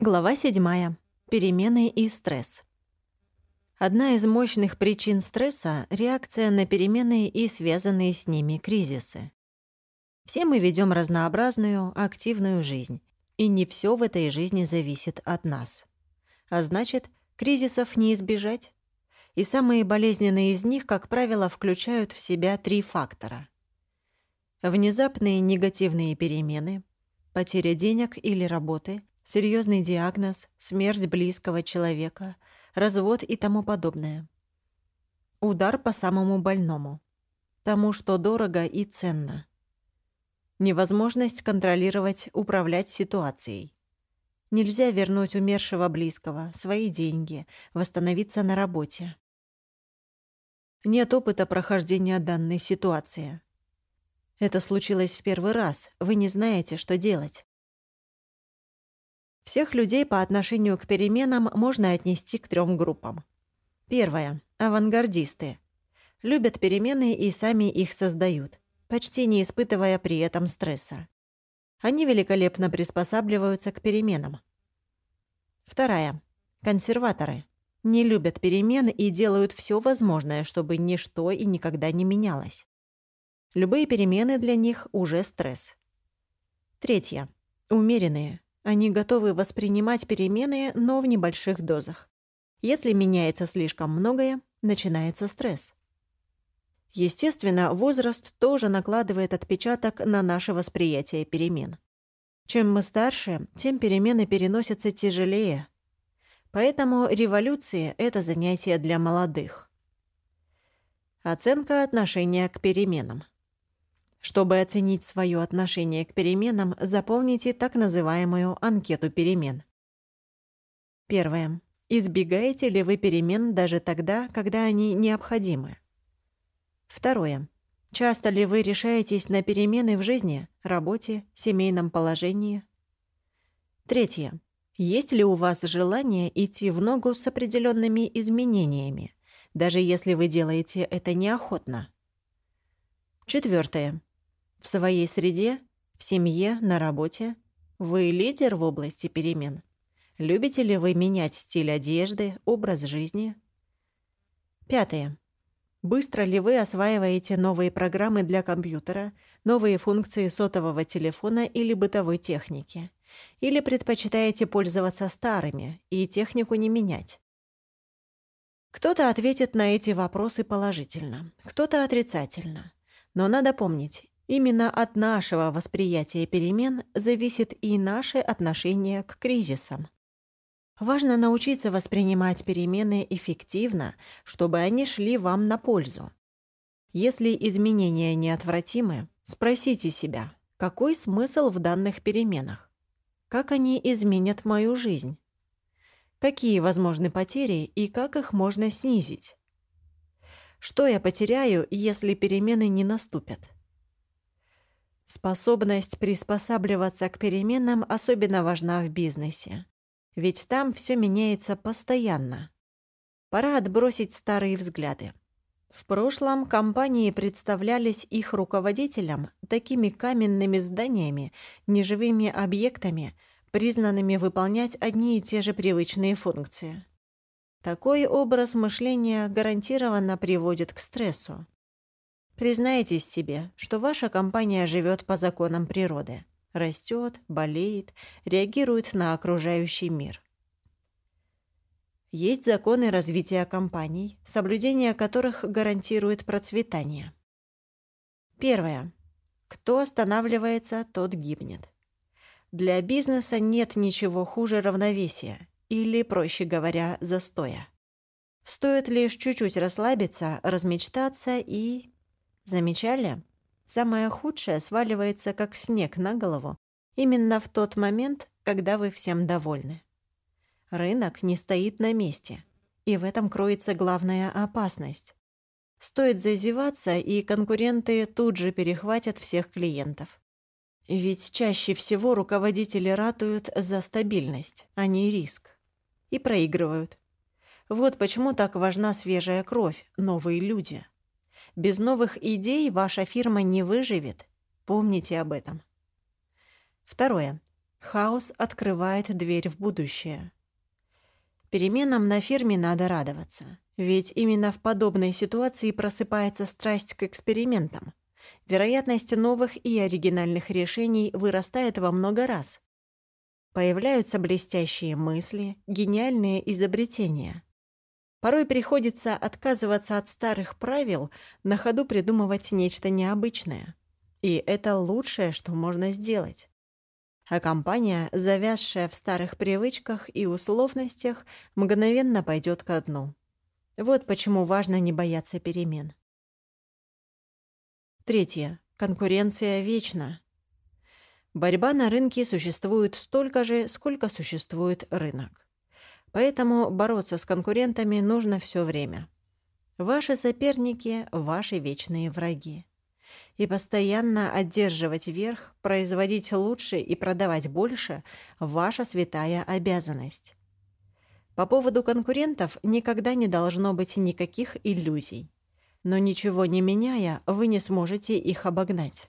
Глава 7. Перемены и стресс. Одна из мощных причин стресса — реакция на перемены и связанные с ними кризисы. Все мы ведем разнообразную, активную жизнь, и не все в этой жизни зависит от нас. А значит, кризисов не избежать. И самые болезненные из них, как правило, включают в себя три фактора. Внезапные негативные перемены, потеря денег или работы — серьезный диагноз, смерть близкого человека, развод и тому подобное. Удар по самому больному. Тому, что дорого и ценно. Невозможность контролировать, управлять ситуацией. Нельзя вернуть умершего близкого, свои деньги, восстановиться на работе. Нет опыта прохождения данной ситуации. Это случилось в первый раз, вы не знаете, что делать. Всех людей по отношению к переменам можно отнести к трем группам. Первая – авангардисты. Любят перемены и сами их создают, почти не испытывая при этом стресса. Они великолепно приспосабливаются к переменам. Вторая – консерваторы. Не любят перемен и делают все возможное, чтобы ничто и никогда не менялось. Любые перемены для них уже стресс. Третья – умеренные. Они готовы воспринимать перемены, но в небольших дозах. Если меняется слишком многое, начинается стресс. Естественно, возраст тоже накладывает отпечаток на наше восприятие перемен. Чем мы старше, тем перемены переносятся тяжелее. Поэтому революция – это занятие для молодых. Оценка отношения к переменам. Чтобы оценить свое отношение к переменам, заполните так называемую анкету перемен. Первое. Избегаете ли вы перемен даже тогда, когда они необходимы? Второе. Часто ли вы решаетесь на перемены в жизни, работе, семейном положении? Третье. Есть ли у вас желание идти в ногу с определенными изменениями, даже если вы делаете это неохотно? Четвертое. В своей среде, в семье, на работе вы лидер в области перемен. Любите ли вы менять стиль одежды, образ жизни? Пятое. Быстро ли вы осваиваете новые программы для компьютера, новые функции сотового телефона или бытовой техники? Или предпочитаете пользоваться старыми и технику не менять? Кто-то ответит на эти вопросы положительно, кто-то отрицательно. Но надо помнить, Именно от нашего восприятия перемен зависит и наше отношение к кризисам. Важно научиться воспринимать перемены эффективно, чтобы они шли вам на пользу. Если изменения неотвратимы, спросите себя, какой смысл в данных переменах? Как они изменят мою жизнь? Какие возможны потери и как их можно снизить? Что я потеряю, если перемены не наступят? Способность приспосабливаться к переменам особенно важна в бизнесе. Ведь там все меняется постоянно. Пора отбросить старые взгляды. В прошлом компании представлялись их руководителям такими каменными зданиями, неживыми объектами, признанными выполнять одни и те же привычные функции. Такой образ мышления гарантированно приводит к стрессу. Признайтесь себе, что ваша компания живет по законам природы. Растет, болеет, реагирует на окружающий мир. Есть законы развития компаний, соблюдение которых гарантирует процветание. Первое. Кто останавливается, тот гибнет. Для бизнеса нет ничего хуже равновесия, или, проще говоря, застоя. Стоит лишь чуть-чуть расслабиться, размечтаться и Замечали? Самое худшее сваливается как снег на голову именно в тот момент, когда вы всем довольны. Рынок не стоит на месте, и в этом кроется главная опасность. Стоит зазеваться, и конкуренты тут же перехватят всех клиентов. Ведь чаще всего руководители ратуют за стабильность, а не риск. И проигрывают. Вот почему так важна свежая кровь, новые люди. Без новых идей ваша фирма не выживет. Помните об этом. Второе. Хаос открывает дверь в будущее. Переменам на фирме надо радоваться, ведь именно в подобной ситуации просыпается страсть к экспериментам. Вероятность новых и оригинальных решений вырастает во много раз. Появляются блестящие мысли, гениальные изобретения. Порой приходится отказываться от старых правил, на ходу придумывать нечто необычное. И это лучшее, что можно сделать а компания, завязшая в старых привычках и условностях, мгновенно пойдет ко дну. Вот почему важно не бояться перемен. Третье. Конкуренция вечна. Борьба на рынке существует столько же, сколько существует рынок. Поэтому бороться с конкурентами нужно все время. Ваши соперники – ваши вечные враги и постоянно одерживать верх, производить лучше и продавать больше – ваша святая обязанность. По поводу конкурентов никогда не должно быть никаких иллюзий. Но ничего не меняя, вы не сможете их обогнать.